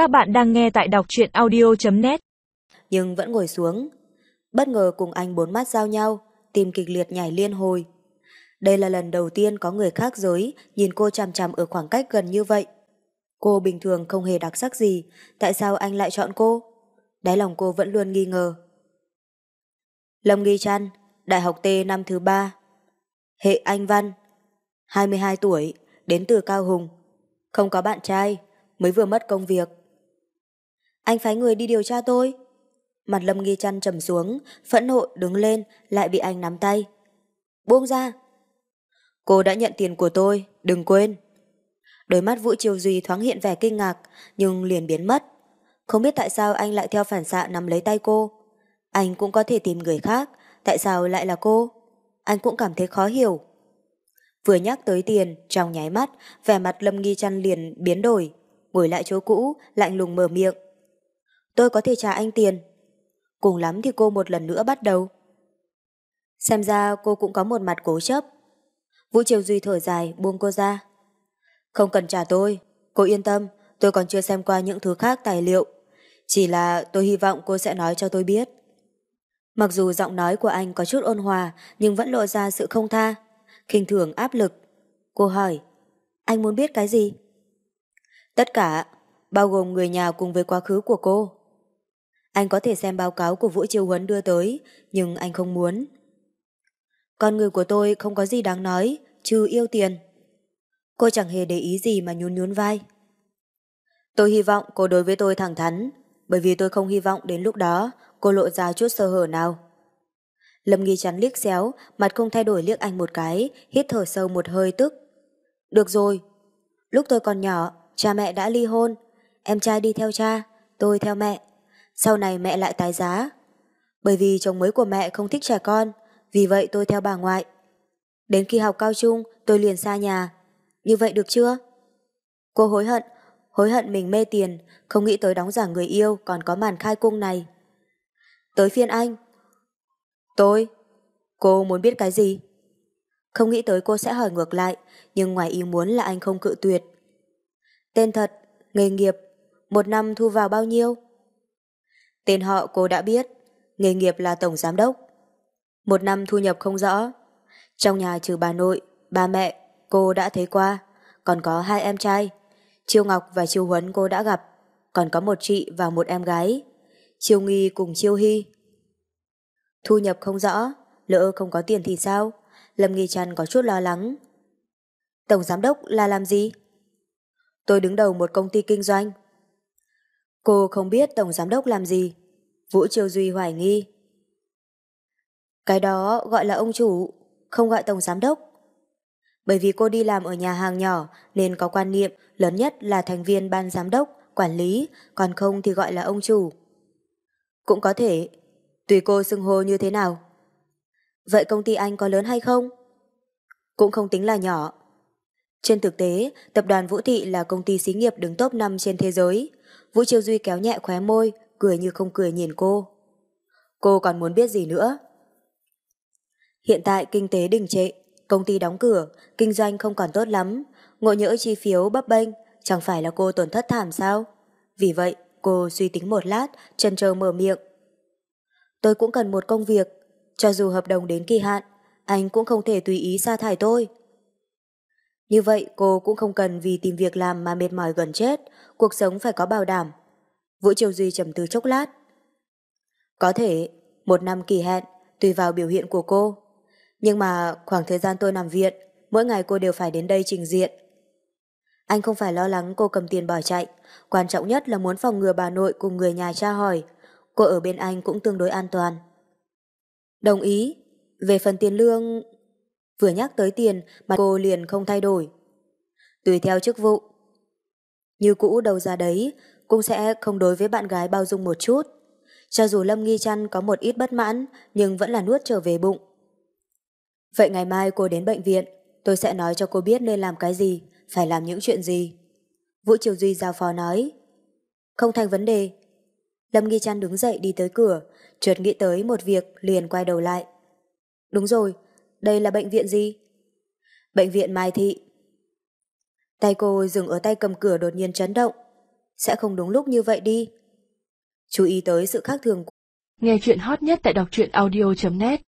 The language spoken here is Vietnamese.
Các bạn đang nghe tại đọc truyện audio.net Nhưng vẫn ngồi xuống. Bất ngờ cùng anh bốn mắt giao nhau, tìm kịch liệt nhảy liên hồi. Đây là lần đầu tiên có người khác giới nhìn cô chằm chằm ở khoảng cách gần như vậy. Cô bình thường không hề đặc sắc gì, tại sao anh lại chọn cô? Đáy lòng cô vẫn luôn nghi ngờ. Lâm Nghi Trăn, Đại học T năm thứ ba. Hệ Anh Văn, 22 tuổi, đến từ Cao Hùng. Không có bạn trai, mới vừa mất công việc. Anh phái người đi điều tra tôi. Mặt Lâm Nghi Trăn trầm xuống, phẫn nộ đứng lên, lại bị anh nắm tay. Buông ra. Cô đã nhận tiền của tôi, đừng quên. Đôi mắt Vũ Triều Duy thoáng hiện vẻ kinh ngạc, nhưng liền biến mất. Không biết tại sao anh lại theo phản xạ nắm lấy tay cô. Anh cũng có thể tìm người khác, tại sao lại là cô? Anh cũng cảm thấy khó hiểu. Vừa nhắc tới tiền, trong nháy mắt, vẻ mặt Lâm Nghi Trăn liền biến đổi. Ngồi lại chỗ cũ, lạnh lùng mở miệng. Tôi có thể trả anh tiền. Cùng lắm thì cô một lần nữa bắt đầu. Xem ra cô cũng có một mặt cố chấp. Vũ Triều Duy thở dài, buông cô ra. Không cần trả tôi, cô yên tâm, tôi còn chưa xem qua những thứ khác tài liệu. Chỉ là tôi hy vọng cô sẽ nói cho tôi biết. Mặc dù giọng nói của anh có chút ôn hòa, nhưng vẫn lộ ra sự không tha, khinh thường áp lực. Cô hỏi, anh muốn biết cái gì? Tất cả, bao gồm người nhà cùng với quá khứ của cô. Anh có thể xem báo cáo của Vũ Triều Huấn đưa tới, nhưng anh không muốn. Con người của tôi không có gì đáng nói, trừ yêu tiền. Cô chẳng hề để ý gì mà nhún nhún vai. Tôi hy vọng cô đối với tôi thẳng thắn, bởi vì tôi không hy vọng đến lúc đó cô lộ ra chút sơ hở nào. Lâm Nghi chắn liếc xéo, mặt không thay đổi liếc anh một cái, hít thở sâu một hơi tức. Được rồi, lúc tôi còn nhỏ, cha mẹ đã ly hôn, em trai đi theo cha, tôi theo mẹ. Sau này mẹ lại tái giá. Bởi vì chồng mới của mẹ không thích trẻ con, vì vậy tôi theo bà ngoại. Đến khi học cao trung, tôi liền xa nhà. Như vậy được chưa? Cô hối hận, hối hận mình mê tiền, không nghĩ tới đóng giả người yêu còn có màn khai cung này. Tới phiên anh. Tôi? Cô muốn biết cái gì? Không nghĩ tới cô sẽ hỏi ngược lại, nhưng ngoài ý muốn là anh không cự tuyệt. Tên thật, nghề nghiệp, một năm thu vào bao nhiêu? Tên họ cô đã biết, nghề nghiệp là tổng giám đốc. Một năm thu nhập không rõ. Trong nhà trừ bà nội, ba mẹ, cô đã thấy qua, còn có hai em trai. Chiêu Ngọc và Chiêu Huấn cô đã gặp, còn có một chị và một em gái. Chiêu Nghi cùng Chiêu Hy. Thu nhập không rõ, lỡ không có tiền thì sao? Lâm Nghi Trăn có chút lo lắng. Tổng giám đốc là làm gì? Tôi đứng đầu một công ty kinh doanh. Cô không biết tổng giám đốc làm gì. Vũ Triều Duy hoài nghi. Cái đó gọi là ông chủ, không gọi tổng giám đốc. Bởi vì cô đi làm ở nhà hàng nhỏ nên có quan niệm lớn nhất là thành viên ban giám đốc, quản lý, còn không thì gọi là ông chủ. Cũng có thể, tùy cô xưng hô như thế nào. Vậy công ty anh có lớn hay không? Cũng không tính là nhỏ. Trên thực tế, tập đoàn Vũ Thị là công ty xí nghiệp đứng top 5 trên thế giới. Vũ Chiêu Duy kéo nhẹ khóe môi, cười như không cười nhìn cô. Cô còn muốn biết gì nữa? Hiện tại kinh tế đình trệ, công ty đóng cửa, kinh doanh không còn tốt lắm, ngộ nhỡ chi phiếu bấp bênh, chẳng phải là cô tổn thất thảm sao? Vì vậy, cô suy tính một lát, chân trơ mở miệng. Tôi cũng cần một công việc, cho dù hợp đồng đến kỳ hạn, anh cũng không thể tùy ý sa thải tôi. Như vậy cô cũng không cần vì tìm việc làm mà mệt mỏi gần chết, cuộc sống phải có bảo đảm. Vũ Triều Duy trầm tư chốc lát. Có thể, một năm kỳ hẹn, tùy vào biểu hiện của cô. Nhưng mà khoảng thời gian tôi nằm viện, mỗi ngày cô đều phải đến đây trình diện. Anh không phải lo lắng cô cầm tiền bỏ chạy, quan trọng nhất là muốn phòng ngừa bà nội cùng người nhà tra hỏi. Cô ở bên anh cũng tương đối an toàn. Đồng ý, về phần tiền lương... Vừa nhắc tới tiền mặt cô liền không thay đổi. Tùy theo chức vụ. Như cũ đầu ra đấy, cũng sẽ không đối với bạn gái bao dung một chút. Cho dù Lâm Nghi Trăn có một ít bất mãn, nhưng vẫn là nuốt trở về bụng. Vậy ngày mai cô đến bệnh viện, tôi sẽ nói cho cô biết nên làm cái gì, phải làm những chuyện gì. Vũ Triều Duy giao phó nói. Không thành vấn đề. Lâm Nghi Trăn đứng dậy đi tới cửa, chợt nghĩ tới một việc liền quay đầu lại. Đúng rồi, đây là bệnh viện gì? Bệnh viện Mai Thị. Tay cô dừng ở tay cầm cửa đột nhiên chấn động. sẽ không đúng lúc như vậy đi. Chú ý tới sự khác thường. Nghe chuyện hot nhất tại đọc truyện audio.net